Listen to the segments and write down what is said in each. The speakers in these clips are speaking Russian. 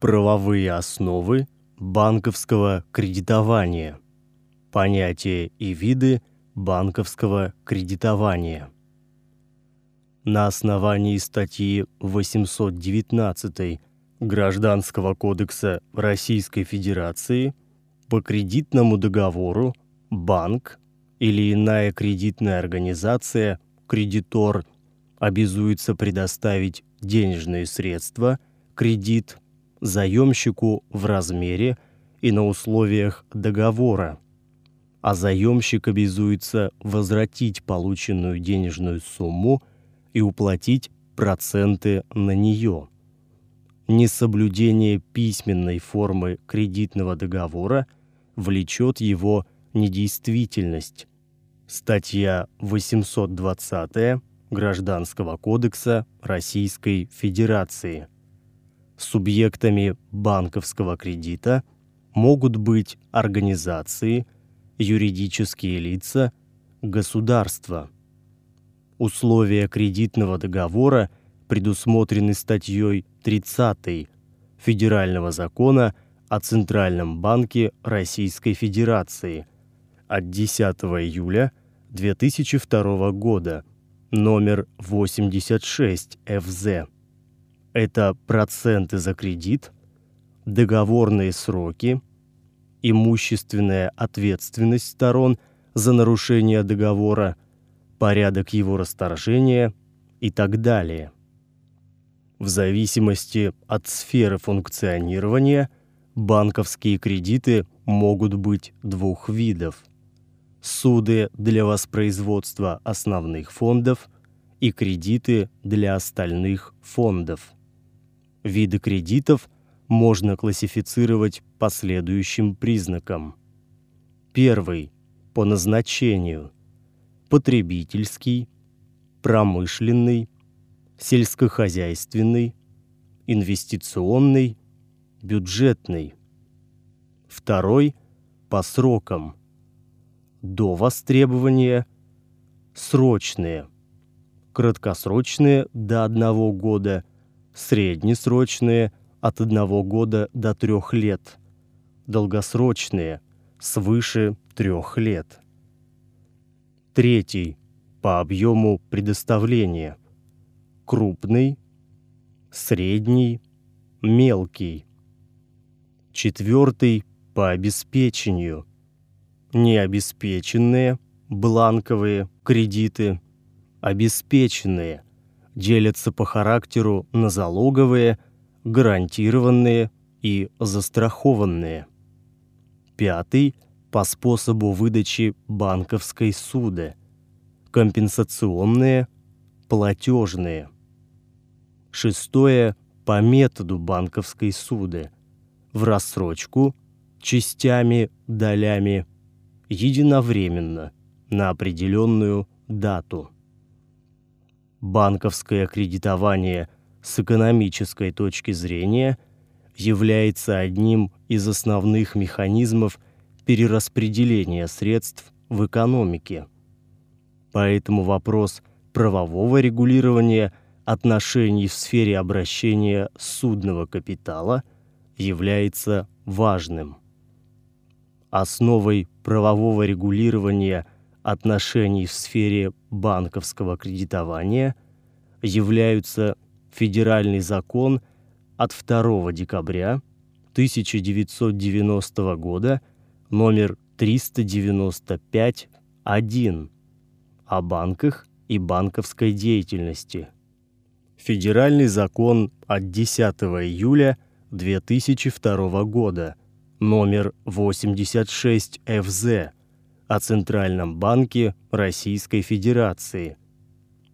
Правовые основы банковского кредитования. Понятия и виды банковского кредитования. На основании статьи 819 Гражданского кодекса Российской Федерации по кредитному договору банк или иная кредитная организация, кредитор обязуется предоставить денежные средства, кредит заемщику в размере и на условиях договора, а заемщик обязуется возвратить полученную денежную сумму и уплатить проценты на нее. Несоблюдение письменной формы кредитного договора влечет его недействительность. Статья 820 Гражданского кодекса Российской Федерации. Субъектами банковского кредита могут быть организации, юридические лица, государства. Условия кредитного договора предусмотрены статьей 30 Федерального закона о Центральном банке Российской Федерации от 10 июля 2002 года, номер 86 ФЗ. Это проценты за кредит, договорные сроки, имущественная ответственность сторон за нарушение договора, порядок его расторжения и так далее. В зависимости от сферы функционирования банковские кредиты могут быть двух видов: суды для воспроизводства основных фондов и кредиты для остальных фондов. Виды кредитов можно классифицировать по следующим признакам. Первый по назначению: потребительский, промышленный, сельскохозяйственный, инвестиционный, бюджетный. Второй по срокам: до востребования, срочные, краткосрочные до одного года среднесрочные от одного года до трех лет, долгосрочные свыше трех лет. Третий по объему предоставления. Крупный, средний, мелкий. Четвертый по обеспечению. Необеспеченные, бланковые кредиты, обеспеченные – делятся по характеру на залоговые, гарантированные и застрахованные. Пятый по способу выдачи банковской суды. Компенсационные, платежные. Шестое по методу банковской суды. В рассрочку, частями, долями, единовременно на определенную дату банковское кредитование с экономической точки зрения является одним из основных механизмов перераспределения средств в экономике. Поэтому вопрос правового регулирования отношений в сфере обращения судного капитала является важным. Основой правового регулирования – отношений в сфере банковского кредитования являются Федеральный закон от 2 декабря 1990 года номер 395-1 о банках и банковской деятельности. Федеральный закон от 10 июля 2002 года номер 86 ФЗ о Центральном банке Российской Федерации.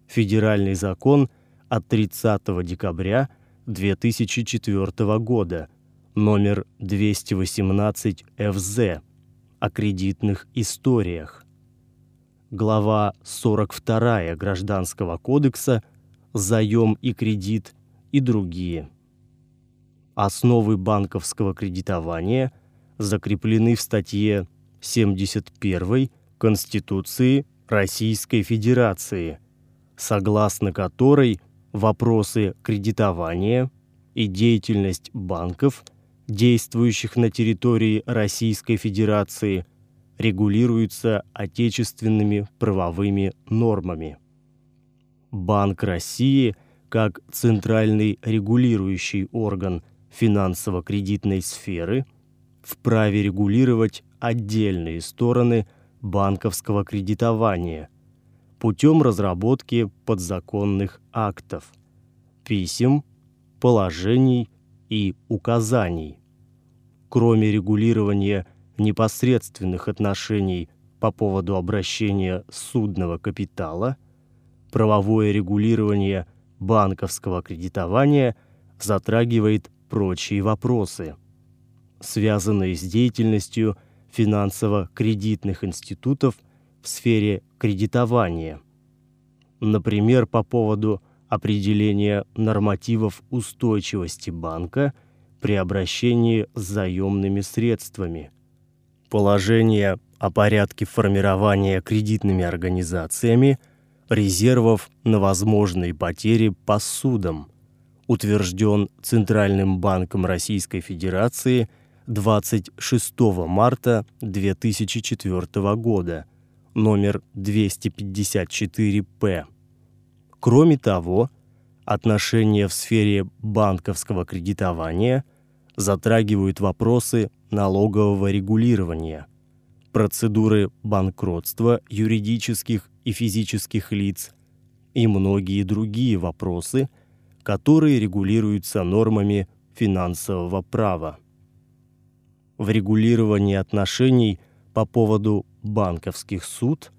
Федеральный закон от 30 декабря 2004 года, номер 218 ФЗ о кредитных историях. Глава 42 Гражданского кодекса заем и кредит и другие. Основы банковского кредитования закреплены в статье 71 Конституции Российской Федерации, согласно которой вопросы кредитования, и деятельность банков, действующих на территории Российской Федерации, регулируется отечественными правовыми нормами. Банк России, как центральный регулирующий орган финансово-кредитной сферы, вправе регулировать отдельные стороны банковского кредитования путем разработки подзаконных актов, писем, положений и указаний. Кроме регулирования непосредственных отношений по поводу обращения судного капитала, правовое регулирование банковского кредитования затрагивает прочие вопросы, связанные с деятельностью финансово-кредитных институтов в сфере кредитования. Например, по поводу определения нормативов устойчивости банка при обращении с заемными средствами, положение о порядке формирования кредитными организациями резервов на возможные потери по судам, утвержден Центральным банком Российской Федерации 26 марта 2004 года, номер 254-П. Кроме того, отношения в сфере банковского кредитования затрагивают вопросы налогового регулирования, процедуры банкротства юридических и физических лиц и многие другие вопросы, которые регулируются нормами финансового права. В регулировании отношений по поводу банковских суд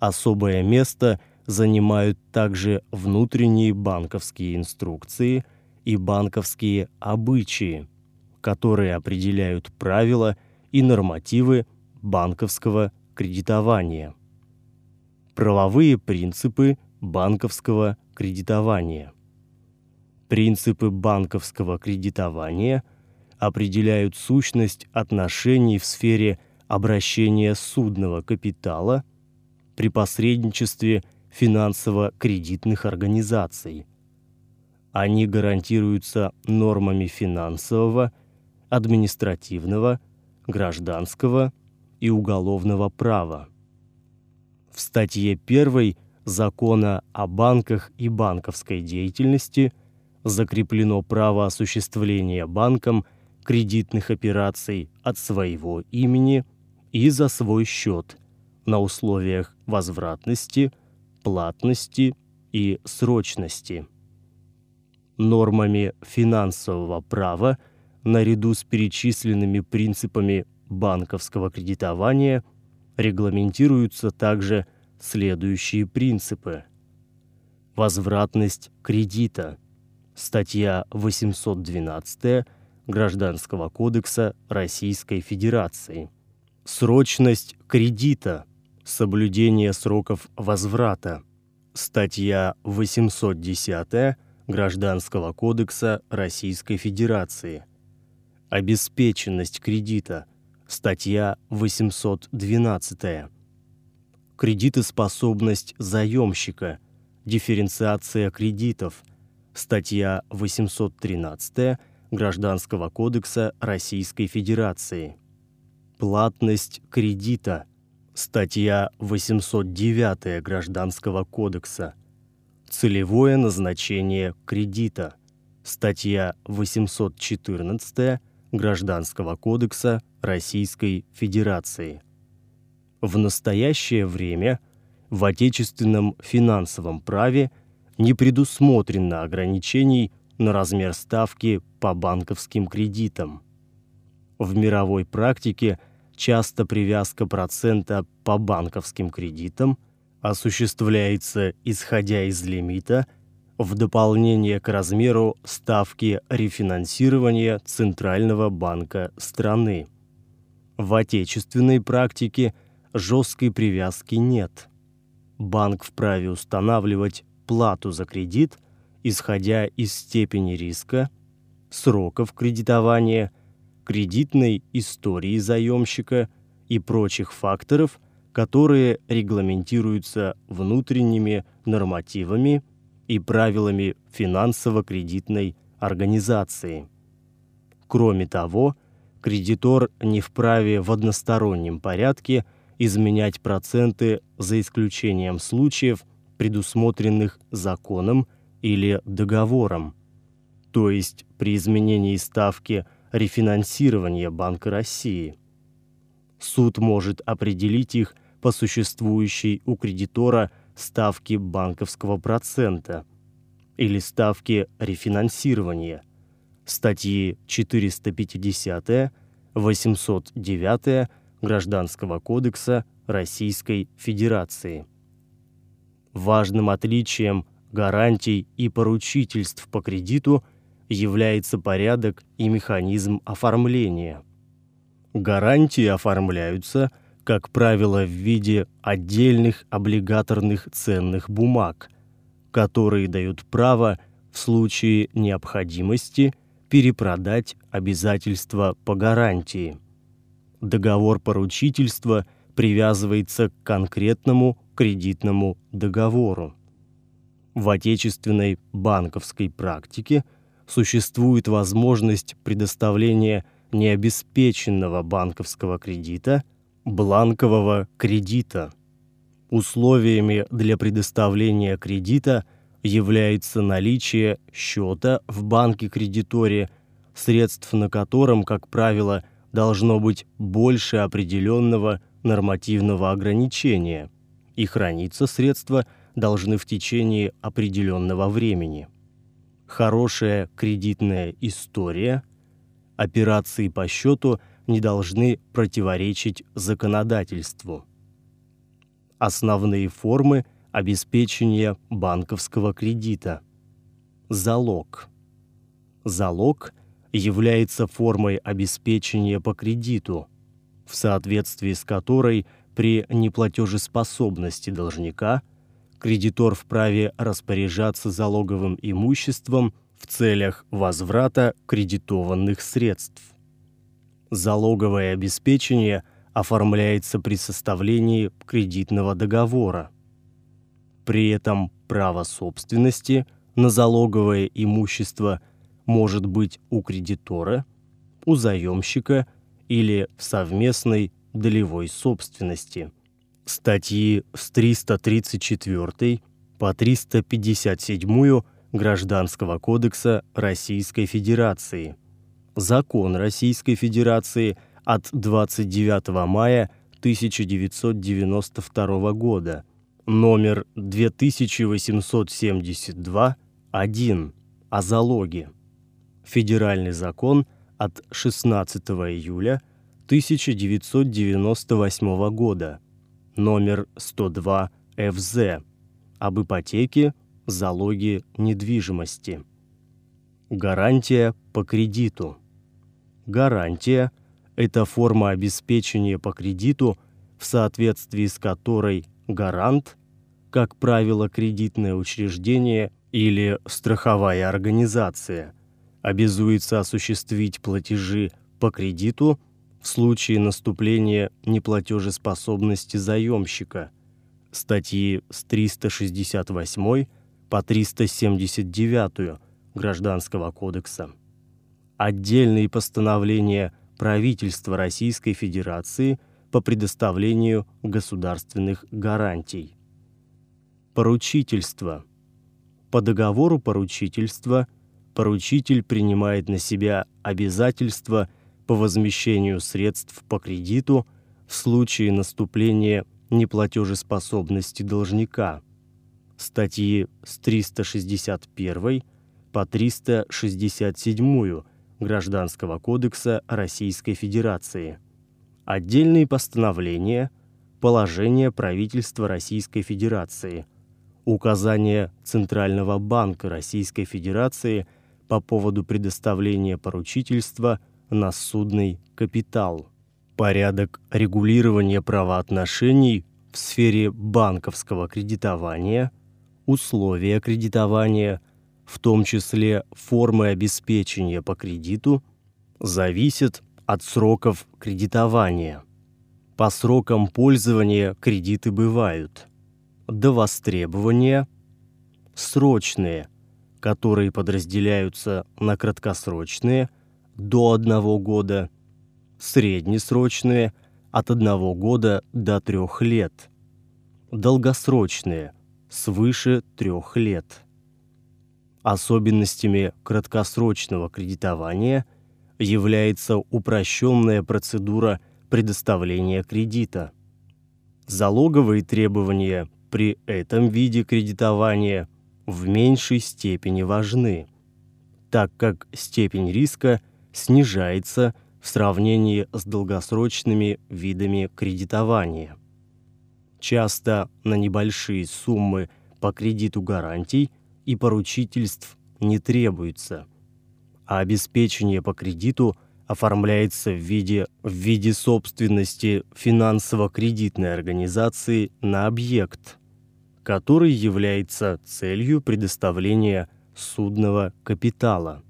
особое место – занимают также внутренние банковские инструкции и банковские обычаи, которые определяют правила и нормативы банковского кредитования. Правовые принципы банковского кредитования. Принципы банковского кредитования определяют сущность отношений в сфере обращения судного капитала при посредничестве финансово-кредитных организаций. Они гарантируются нормами финансового, административного, гражданского и уголовного права. В статье 1 Закона о банках и банковской деятельности закреплено право осуществления банком кредитных операций от своего имени и за свой счет на условиях возвратности – платности и срочности. Нормами финансового права наряду с перечисленными принципами банковского кредитования регламентируются также следующие принципы. Возвратность кредита. Статья 812 Гражданского кодекса Российской Федерации. Срочность кредита – Соблюдение сроков возврата. Статья 810 Гражданского кодекса Российской Федерации. Обеспеченность кредита. Статья 812. Кредитоспособность заемщика. Дифференциация кредитов. Статья 813 Гражданского кодекса Российской Федерации. Платность кредита – Статья 809 Гражданского кодекса. Целевое назначение кредита. Статья 814 Гражданского кодекса Российской Федерации. В настоящее время в отечественном финансовом праве не предусмотрено ограничений на размер ставки по банковским кредитам. В мировой практике – часто привязка процента по банковским кредитам осуществляется исходя из лимита в дополнение к размеру ставки рефинансирования Центрального банка страны. В отечественной практике жесткой привязки нет. Банк вправе устанавливать плату за кредит, исходя из степени риска, сроков кредитования – кредитной истории заемщика и прочих факторов, которые регламентируются внутренними нормативами и правилами финансово-кредитной организации. Кроме того, кредитор не вправе в одностороннем порядке изменять проценты за исключением случаев, предусмотренных законом или договором, то есть при изменении ставки рефинансирования Банка России. Суд может определить их по существующей у кредитора ставки банковского процента или ставки рефинансирования, статьи 450, 809 Гражданского кодекса Российской Федерации. Важным отличием гарантий и поручительств по кредиту является порядок и механизм оформления. Гарантии оформляются, как правило, в виде отдельных облигаторных ценных бумаг, которые дают право в случае необходимости перепродать обязательства по гарантии. Договор поручительства привязывается к конкретному кредитному договору. В отечественной банковской практике существует возможность предоставления необеспеченного банковского кредита, бланкового кредита. Условиями для предоставления кредита является наличие счета в банке-кредиторе, средств на котором, как правило, должно быть больше определенного нормативного ограничения, и храниться средства – должны в течение определенного времени. Хорошая кредитная история, операции по счету не должны противоречить законодательству. Основные формы обеспечения банковского кредита. Залог. Залог является формой обеспечения по кредиту, в соответствии с которой при неплатежеспособности должника – кредитор вправе распоряжаться залоговым имуществом в целях возврата кредитованных средств. Залоговое обеспечение оформляется при составлении кредитного договора. При этом право собственности на залоговое имущество может быть у кредитора, у заемщика или в совместной долевой собственности – статьи с 334 по 357 Гражданского кодекса Российской Федерации, Закон Российской Федерации от 29 мая 1992 года, номер 2872-1 о залоге, Федеральный закон от 16 июля 1998 года – номер 102 ФЗ об ипотеке, залоге недвижимости. Гарантия по кредиту. Гарантия – это форма обеспечения по кредиту, в соответствии с которой гарант, как правило, кредитное учреждение или страховая организация, обязуется осуществить платежи по кредиту – случае наступления неплатежеспособности заемщика. Статьи с 368 по 379 Гражданского кодекса. Отдельные постановления правительства Российской Федерации по предоставлению государственных гарантий. Поручительство. По договору поручительства поручитель принимает на себя обязательства по возмещению средств по кредиту в случае наступления неплатежеспособности должника. Статьи с 361 по 367 Гражданского кодекса Российской Федерации. Отдельные постановления, положения правительства Российской Федерации, указания Центрального банка Российской Федерации по поводу предоставления поручительства – на судный капитал. Порядок регулирования правоотношений в сфере банковского кредитования, условия кредитования, в том числе формы обеспечения по кредиту, зависит от сроков кредитования. По срокам пользования кредиты бывают до востребования, срочные, которые подразделяются на краткосрочные до одного года, среднесрочные от одного года до трех лет, долгосрочные свыше трех лет. Особенностями краткосрочного кредитования является упрощенная процедура предоставления кредита. Залоговые требования при этом виде кредитования в меньшей степени важны, так как степень риска снижается в сравнении с долгосрочными видами кредитования. Часто на небольшие суммы по кредиту гарантий и поручительств не требуется, а обеспечение по кредиту оформляется в виде, в виде собственности финансово-кредитной организации на объект, который является целью предоставления судного капитала.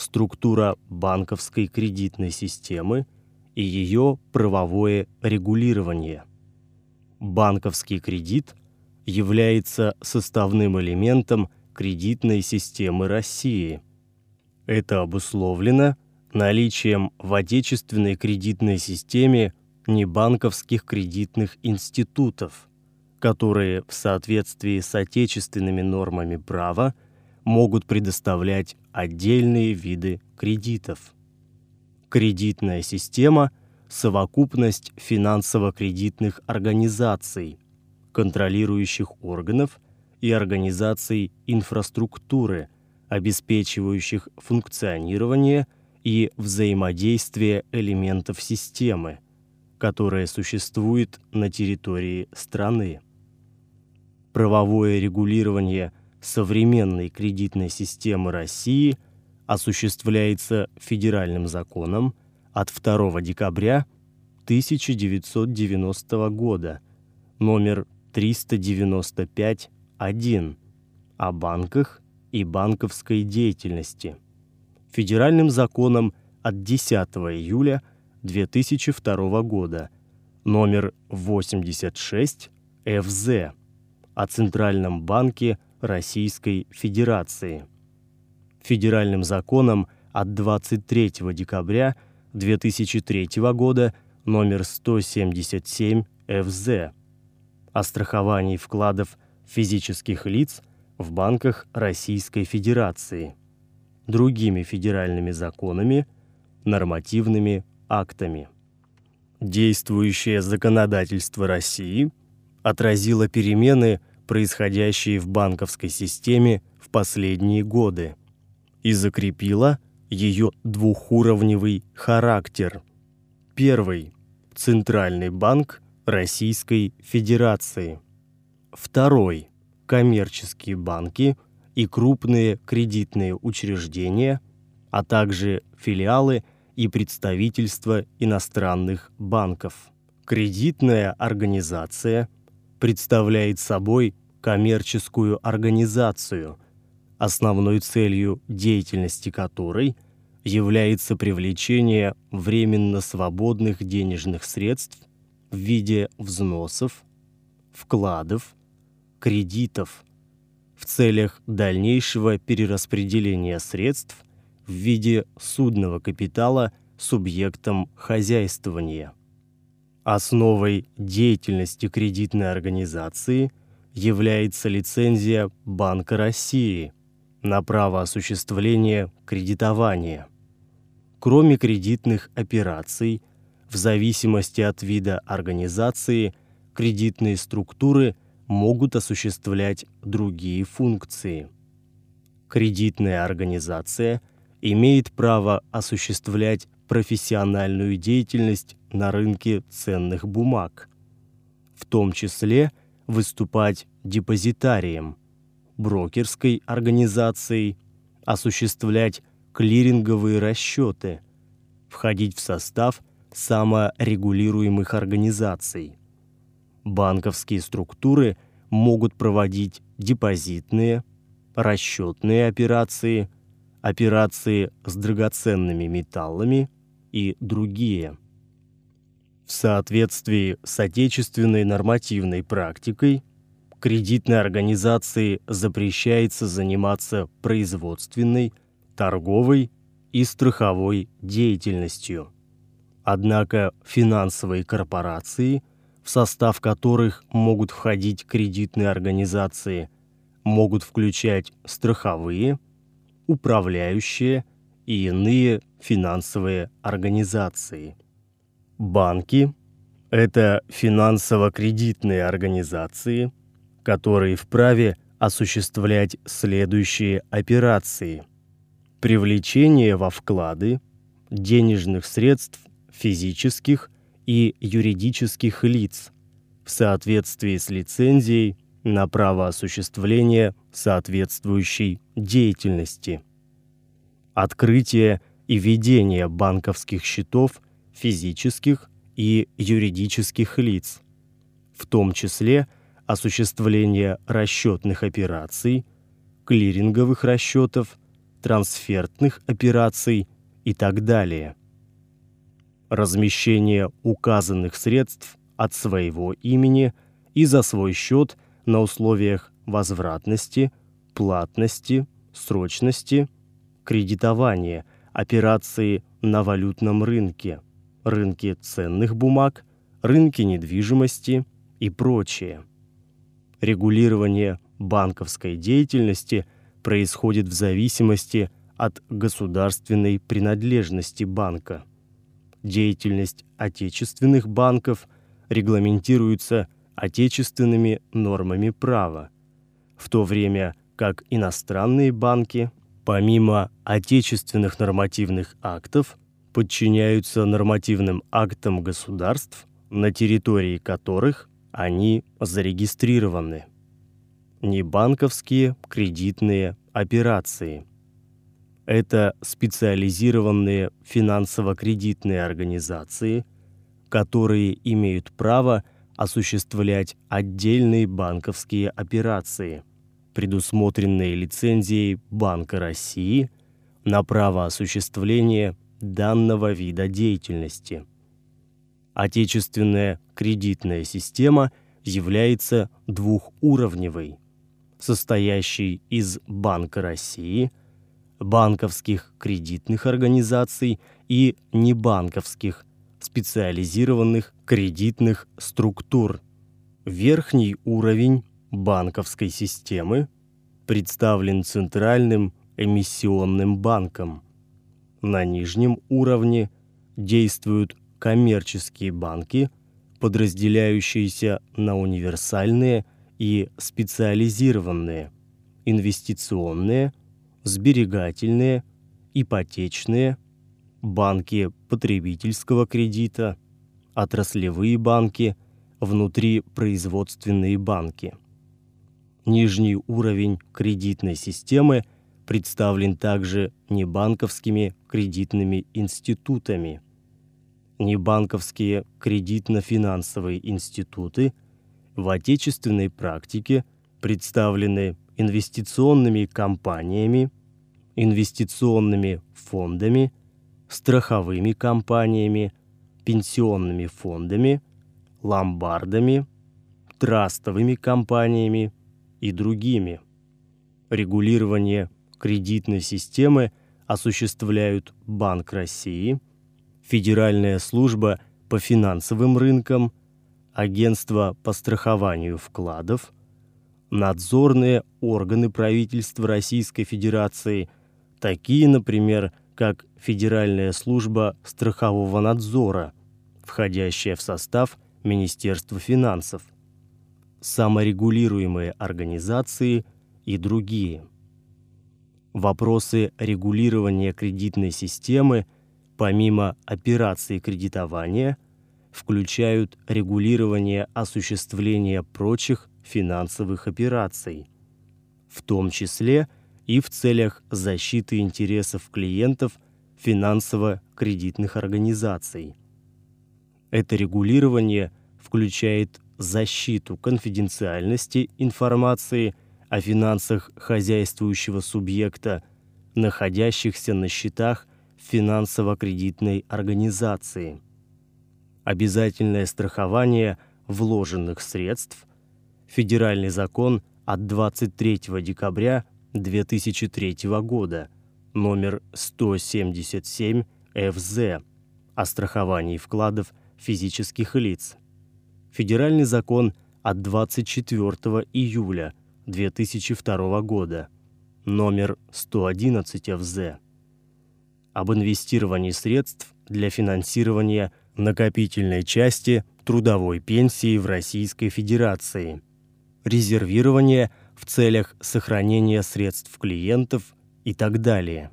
Структура банковской кредитной системы и ее правовое регулирование. Банковский кредит является составным элементом кредитной системы России. Это обусловлено наличием в отечественной кредитной системе небанковских кредитных институтов, которые в соответствии с отечественными нормами права могут предоставлять отдельные виды кредитов. Кредитная система совокупность финансово-кредитных организаций, контролирующих органов и организаций инфраструктуры, обеспечивающих функционирование и взаимодействие элементов системы, которая существует на территории страны. Правовое регулирование современной кредитной системы России осуществляется федеральным законом от 2 декабря 1990 года номер 395-1 о банках и банковской деятельности, федеральным законом от 10 июля 2002 года номер 86 ФЗ о Центральном банке Российской Федерации, федеральным законом от 23 декабря 2003 года номер 177 ФЗ о страховании вкладов физических лиц в банках Российской Федерации, другими федеральными законами, нормативными актами. Действующее законодательство России отразило перемены, происходящие в банковской системе в последние годы, и закрепило ее двухуровневый характер. Первый Центральный банк Российской Федерации. Второй коммерческие банки и крупные кредитные учреждения, а также филиалы и представительства иностранных банков. Кредитная организация представляет собой коммерческую организацию, основной целью деятельности которой является привлечение временно свободных денежных средств в виде взносов, вкладов, кредитов в целях дальнейшего перераспределения средств в виде судного капитала субъектам хозяйствования. Основой деятельности кредитной организации является лицензия Банка России на право осуществления кредитования. Кроме кредитных операций, в зависимости от вида организации, кредитные структуры могут осуществлять другие функции. Кредитная организация имеет право осуществлять профессиональную деятельность на рынке ценных бумаг, в том числе выступать депозитарием, брокерской организацией, осуществлять клиринговые расчеты, входить в состав саморегулируемых организаций. Банковские структуры могут проводить депозитные, расчетные операции, операции с драгоценными металлами и другие. В соответствии с отечественной нормативной практикой, кредитной организации запрещается заниматься производственной, торговой и страховой деятельностью. Однако финансовые корпорации, в состав которых могут входить кредитные организации, могут включать страховые, управляющие и иные финансовые организации. Банки – это финансово-кредитные организации, которые вправе осуществлять следующие операции. Привлечение во вклады денежных средств физических и юридических лиц в соответствии с лицензией на право осуществления соответствующей деятельности. Открытие и ведение банковских счетов физических и юридических лиц, в том числе осуществление расчетных операций, клиринговых расчетов, трансфертных операций и так далее. Размещение указанных средств от своего имени и за свой счет на условиях возвратности, платности, срочности, кредитования, операции на валютном рынке, рынке ценных бумаг, рынке недвижимости и прочее. Регулирование банковской деятельности происходит в зависимости от государственной принадлежности банка. Деятельность отечественных банков регламентируется отечественными нормами права, в то время как иностранные банки, помимо отечественных нормативных актов, подчиняются нормативным актам государств, на территории которых они зарегистрированы. Небанковские кредитные операции. Это специализированные финансово-кредитные организации, которые имеют право осуществлять отдельные банковские операции, предусмотренные лицензией Банка России на право осуществления данного вида деятельности. Отечественная кредитная система является двухуровневой, состоящей из Банка России, банковских кредитных организаций и небанковских специализированных кредитных структур. Верхний уровень банковской системы представлен Центральным эмиссионным банком – на нижнем уровне действуют коммерческие банки, подразделяющиеся на универсальные и специализированные, инвестиционные, сберегательные, ипотечные, банки потребительского кредита, отраслевые банки, внутрипроизводственные банки. Нижний уровень кредитной системы – представлен также небанковскими кредитными институтами. Небанковские кредитно-финансовые институты в отечественной практике представлены инвестиционными компаниями, инвестиционными фондами, страховыми компаниями, пенсионными фондами, ломбардами, трастовыми компаниями и другими. Регулирование кредитной системы осуществляют Банк России, Федеральная служба по финансовым рынкам, Агентство по страхованию вкладов, надзорные органы правительства Российской Федерации, такие, например, как Федеральная служба страхового надзора, входящая в состав Министерства финансов, саморегулируемые организации и другие вопросы регулирования кредитной системы, помимо операций кредитования, включают регулирование осуществления прочих финансовых операций, в том числе и в целях защиты интересов клиентов финансово-кредитных организаций. Это регулирование включает защиту конфиденциальности информации – о финансах хозяйствующего субъекта, находящихся на счетах финансово-кредитной организации. Обязательное страхование вложенных средств, Федеральный закон от 23 декабря 2003 года номер 177 ФЗ о страховании вкладов физических лиц. Федеральный закон от 24 июля 2002 года. Номер 111 ФЗ об инвестировании средств для финансирования накопительной части трудовой пенсии в Российской Федерации, резервирование в целях сохранения средств клиентов и так далее.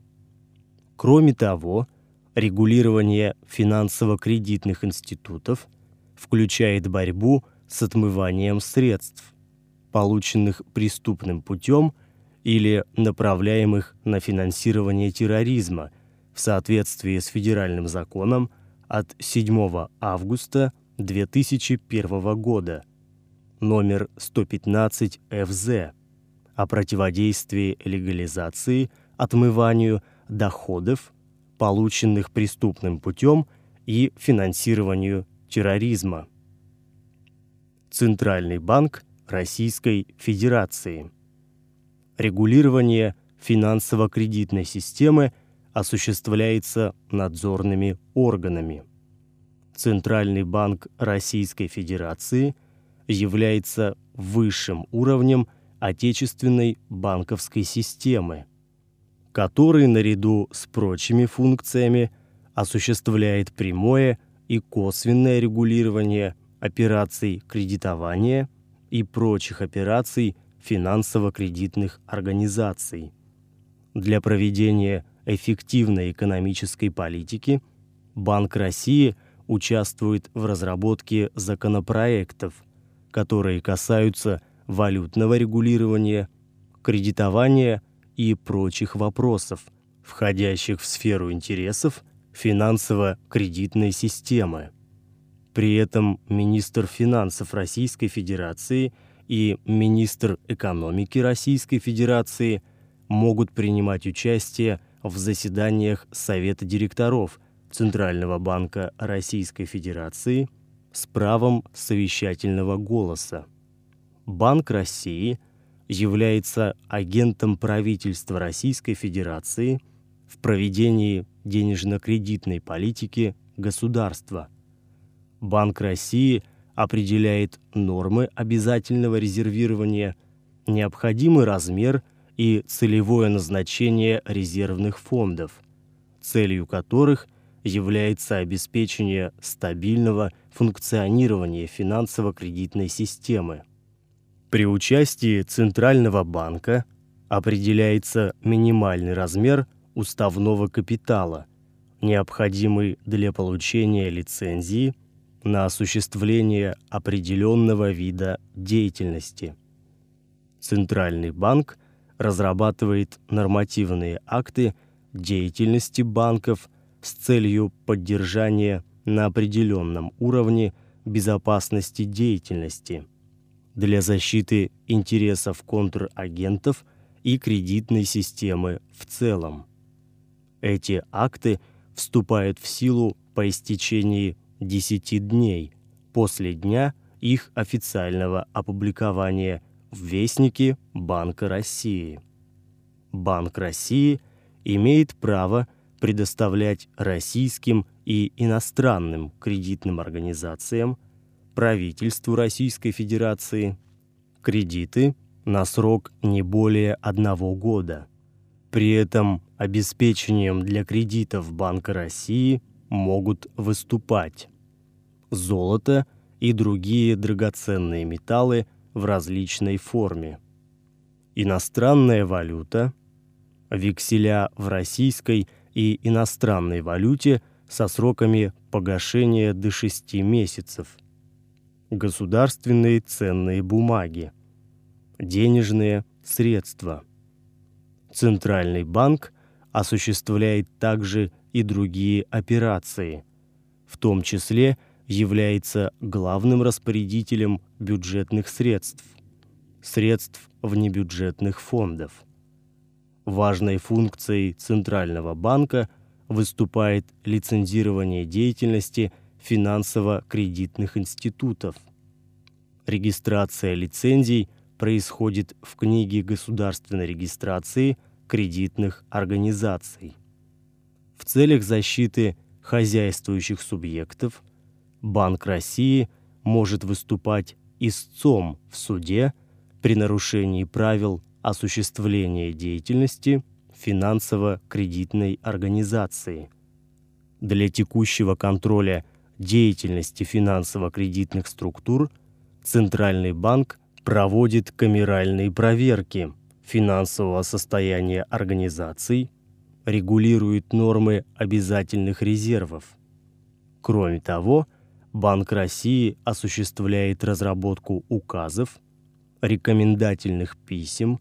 Кроме того, регулирование финансово-кредитных институтов включает борьбу с отмыванием средств, полученных преступным путем или направляемых на финансирование терроризма в соответствии с федеральным законом от 7 августа 2001 года номер 115 ФЗ о противодействии легализации, отмыванию доходов, полученных преступным путем и финансированию терроризма. Центральный банк Российской Федерации. Регулирование финансово-кредитной системы – осуществляется надзорными органами. Центральный банк Российской Федерации является высшим уровнем отечественной банковской системы, который наряду с прочими функциями осуществляет прямое и косвенное регулирование операций кредитования и прочих операций финансово-кредитных организаций. Для проведения эффективной экономической политики Банк России участвует в разработке законопроектов, которые касаются валютного регулирования, кредитования и прочих вопросов, входящих в сферу интересов финансово-кредитной системы. При этом министр финансов Российской Федерации и министр экономики Российской Федерации могут принимать участие в заседаниях Совета директоров Центрального банка Российской Федерации с правом совещательного голоса. Банк России является агентом правительства Российской Федерации в проведении денежно-кредитной политики государства. Банк России определяет нормы обязательного резервирования, необходимый размер – и целевое назначение резервных фондов, целью которых является обеспечение стабильного функционирования финансово-кредитной системы. При участии Центрального банка определяется минимальный размер уставного капитала, необходимый для получения лицензии на осуществление определенного вида деятельности. Центральный банк разрабатывает нормативные акты деятельности банков с целью поддержания на определенном уровне безопасности деятельности для защиты интересов контрагентов и кредитной системы в целом. Эти акты вступают в силу по истечении 10 дней после дня их официального опубликования в Вестнике Банка России. Банк России имеет право предоставлять российским и иностранным кредитным организациям, правительству Российской Федерации кредиты на срок не более одного года. При этом обеспечением для кредитов Банка России могут выступать золото и другие драгоценные металлы – в различной форме. Иностранная валюта, векселя в российской и иностранной валюте со сроками погашения до 6 месяцев, государственные ценные бумаги, денежные средства. Центральный банк осуществляет также и другие операции, в том числе является главным распорядителем бюджетных средств, средств внебюджетных фондов. Важной функцией Центрального банка выступает лицензирование деятельности финансово-кредитных институтов, Регистрация лицензий происходит в книге государственной регистрации кредитных организаций. В целях защиты хозяйствующих субъектов Банк России может выступать истцом в суде при нарушении правил осуществления деятельности финансово-кредитной организации. Для текущего контроля деятельности финансово-кредитных структур Центральный банк проводит камеральные проверки финансового состояния организаций, регулирует нормы обязательных резервов. Кроме того, Банк России осуществляет разработку указов, рекомендательных писем,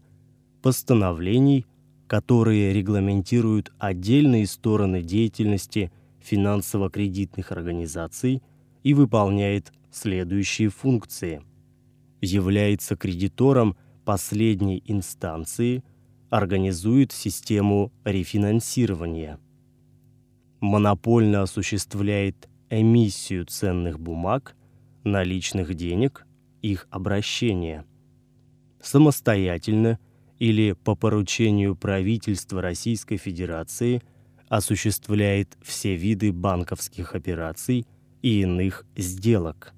постановлений, которые регламентируют отдельные стороны деятельности финансово-кредитных организаций и выполняет следующие функции. Является кредитором последней инстанции, организует систему рефинансирования. Монопольно осуществляет эмиссию ценных бумаг, наличных денег, их обращение. Самостоятельно или по поручению правительства Российской Федерации осуществляет все виды банковских операций и иных сделок.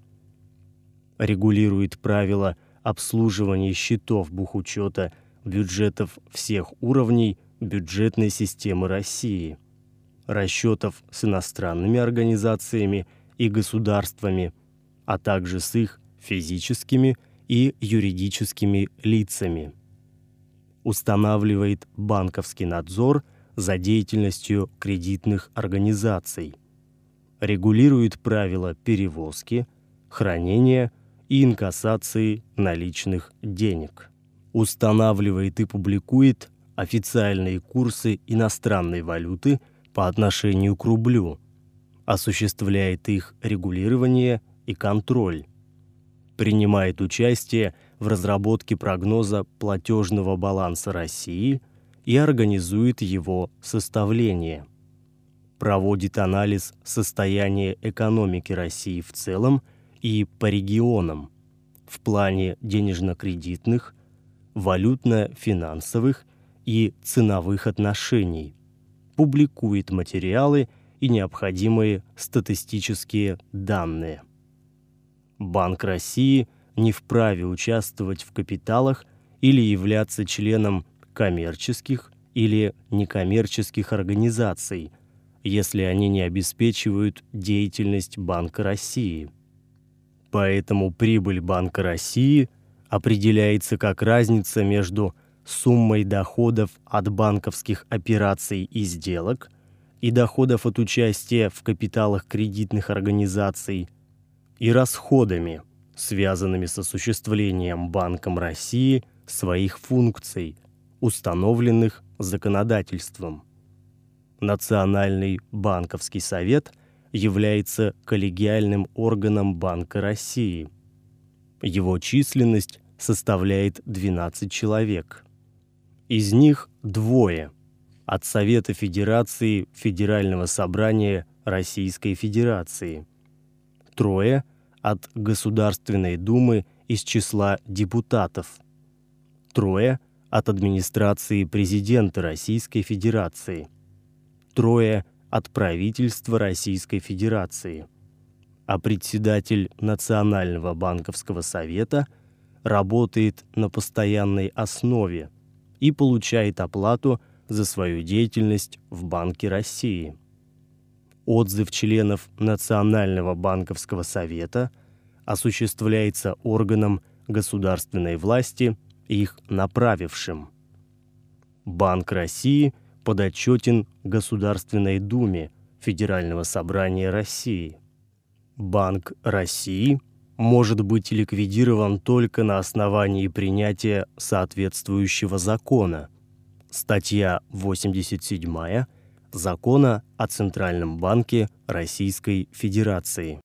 Регулирует правила обслуживания счетов бухучета бюджетов всех уровней бюджетной системы России – расчетов с иностранными организациями и государствами, а также с их физическими и юридическими лицами. Устанавливает банковский надзор за деятельностью кредитных организаций. Регулирует правила перевозки, хранения и инкассации наличных денег. Устанавливает и публикует официальные курсы иностранной валюты – по отношению к рублю, осуществляет их регулирование и контроль, принимает участие в разработке прогноза платежного баланса России и организует его составление, проводит анализ состояния экономики России в целом и по регионам в плане денежно-кредитных, валютно-финансовых и ценовых отношений, публикует материалы и необходимые статистические данные. Банк России не вправе участвовать в капиталах или являться членом коммерческих или некоммерческих организаций, если они не обеспечивают деятельность Банка России. Поэтому прибыль Банка России определяется как разница между суммой доходов от банковских операций и сделок и доходов от участия в капиталах кредитных организаций и расходами, связанными с осуществлением Банком России своих функций, установленных законодательством. Национальный банковский совет является коллегиальным органом Банка России. Его численность составляет 12 человек. Из них двое от Совета Федерации Федерального собрания Российской Федерации, трое от Государственной Думы из числа депутатов, трое от администрации президента Российской Федерации, трое от правительства Российской Федерации, а председатель Национального банковского совета работает на постоянной основе – и получает оплату за свою деятельность в Банке России. Отзыв членов Национального банковского совета осуществляется органом государственной власти, их направившим. Банк России подотчетен Государственной Думе Федерального собрания России. Банк России может быть ликвидирован только на основании принятия соответствующего закона. Статья 87 Закона о Центральном банке Российской Федерации.